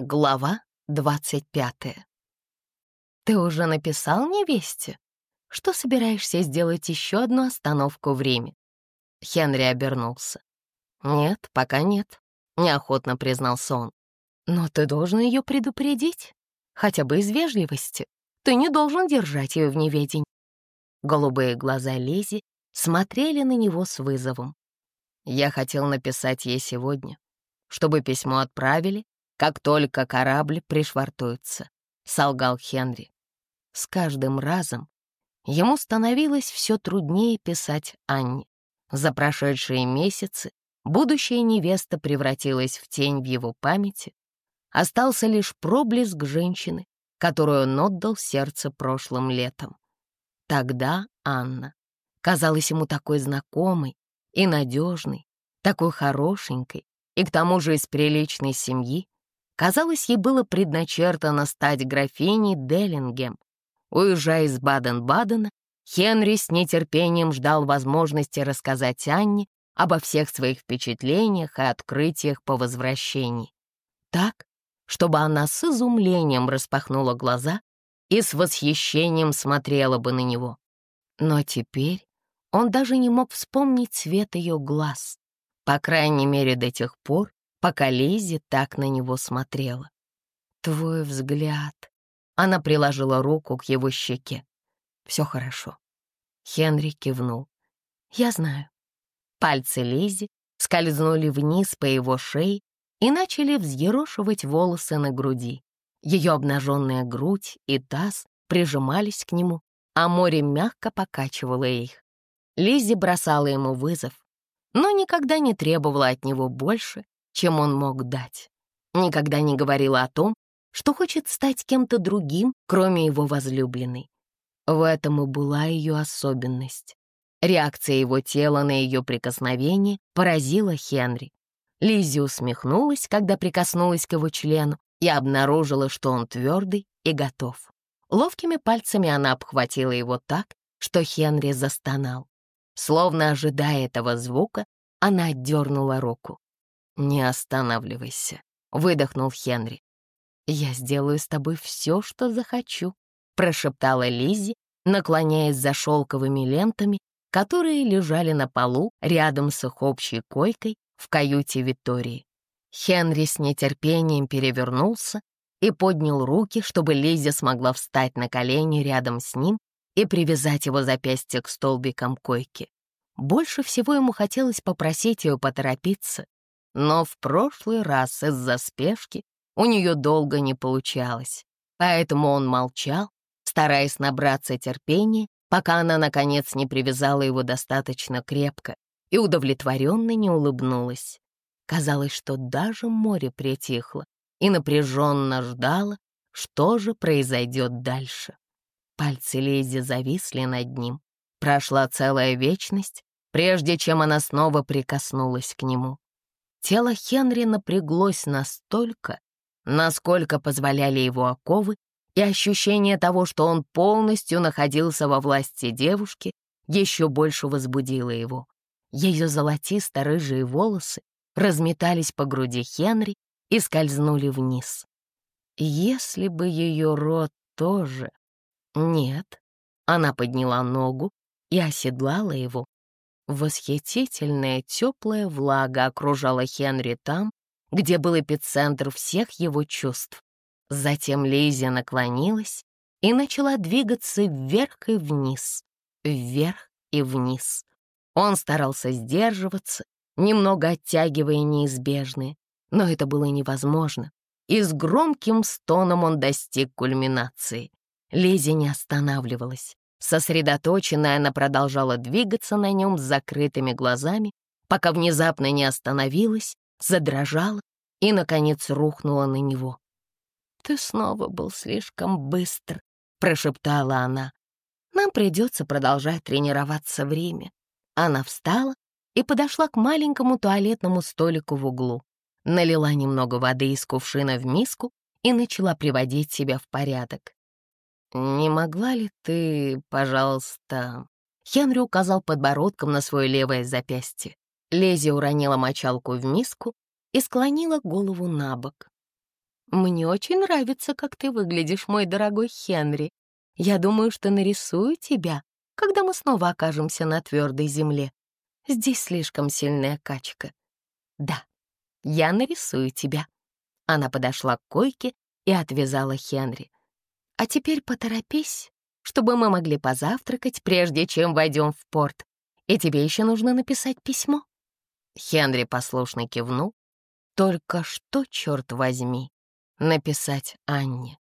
Глава двадцать пятая. «Ты уже написал невесте? Что собираешься сделать еще одну остановку в Риме?» Хенри обернулся. «Нет, пока нет», — неохотно признался он. «Но ты должен ее предупредить, хотя бы из вежливости. Ты не должен держать ее в неведении». Голубые глаза Лизи смотрели на него с вызовом. «Я хотел написать ей сегодня, чтобы письмо отправили, как только корабль пришвартуется», — солгал Хенри. С каждым разом ему становилось все труднее писать Анне. За прошедшие месяцы будущая невеста превратилась в тень в его памяти. Остался лишь проблеск женщины, которую он отдал сердце прошлым летом. Тогда Анна казалась ему такой знакомой и надежной, такой хорошенькой и к тому же из приличной семьи, Казалось, ей было предначертано стать графиней Деллингем. Уезжая из Баден-Бадена, Хенри с нетерпением ждал возможности рассказать Анне обо всех своих впечатлениях и открытиях по возвращении. Так, чтобы она с изумлением распахнула глаза и с восхищением смотрела бы на него. Но теперь он даже не мог вспомнить цвет ее глаз, по крайней мере до тех пор, пока Лизи так на него смотрела. «Твой взгляд...» Она приложила руку к его щеке. «Все хорошо». Хенри кивнул. «Я знаю». Пальцы Лизи скользнули вниз по его шее и начали взъерошивать волосы на груди. Ее обнаженная грудь и таз прижимались к нему, а море мягко покачивало их. Лизи бросала ему вызов, но никогда не требовала от него больше, чем он мог дать. Никогда не говорила о том, что хочет стать кем-то другим, кроме его возлюбленной. В этом и была ее особенность. Реакция его тела на ее прикосновение поразила Хенри. Лиззи усмехнулась, когда прикоснулась к его члену, и обнаружила, что он твердый и готов. Ловкими пальцами она обхватила его так, что Хенри застонал. Словно ожидая этого звука, она отдернула руку. «Не останавливайся», — выдохнул Хенри. «Я сделаю с тобой все, что захочу», — прошептала Лиззи, наклоняясь за шелковыми лентами, которые лежали на полу рядом с их общей койкой в каюте Виктории. Хенри с нетерпением перевернулся и поднял руки, чтобы Лиззи смогла встать на колени рядом с ним и привязать его запястье к столбикам койки. Больше всего ему хотелось попросить ее поторопиться, но в прошлый раз из-за спешки у нее долго не получалось, поэтому он молчал, стараясь набраться терпения, пока она, наконец, не привязала его достаточно крепко и удовлетворенно не улыбнулась. Казалось, что даже море притихло и напряженно ждало, что же произойдет дальше. Пальцы Лизи зависли над ним. Прошла целая вечность, прежде чем она снова прикоснулась к нему. Тело Хенри напряглось настолько, насколько позволяли его оковы, и ощущение того, что он полностью находился во власти девушки, еще больше возбудило его. Ее золотисто-рыжие волосы разметались по груди Хенри и скользнули вниз. Если бы ее рот тоже... Нет. Она подняла ногу и оседлала его, Восхитительная теплая влага окружала Хенри там, где был эпицентр всех его чувств. Затем Лиззи наклонилась и начала двигаться вверх и вниз, вверх и вниз. Он старался сдерживаться, немного оттягивая неизбежное, но это было невозможно, и с громким стоном он достиг кульминации. Лиззи не останавливалась. Сосредоточенная, она продолжала двигаться на нем с закрытыми глазами, пока внезапно не остановилась, задрожала и, наконец, рухнула на него. «Ты снова был слишком быстр», — прошептала она. «Нам придется продолжать тренироваться в Риме». Она встала и подошла к маленькому туалетному столику в углу, налила немного воды из кувшина в миску и начала приводить себя в порядок. «Не могла ли ты, пожалуйста...» Хенри указал подбородком на свое левое запястье. Лези уронила мочалку в миску и склонила голову на бок. «Мне очень нравится, как ты выглядишь, мой дорогой Хенри. Я думаю, что нарисую тебя, когда мы снова окажемся на твердой земле. Здесь слишком сильная качка. Да, я нарисую тебя». Она подошла к койке и отвязала Хенри. «А теперь поторопись, чтобы мы могли позавтракать, прежде чем войдем в порт. И тебе еще нужно написать письмо». Хенри послушно кивнул. «Только что, черт возьми, написать Анне?»